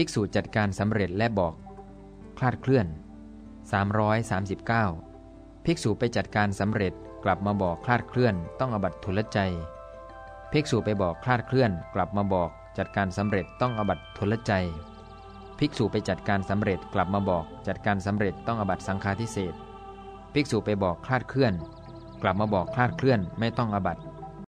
ภิกษุจัดการสำเร็จและบอก คลาดเคลื่อน 339 ภิกษุไปจัดการสำเร็จกลับมาบอกคลาดเคลื่อน ต้องอบัตทุลใจ ภิกษุไปบอกคลาดเคลื่อน กลับมาบอกจัดการสำเร็จต้องอบัตทุลใจ ภิกษุไปจัดการสำเร็จกลับมาบอก จัดการสำเร็จต้องอบัตสังฆาทิเศษภิกษุไปบอกคลาดเคลื่อน กลับมาบอกคลาดเคลื่อนไม่ต้องอบัติ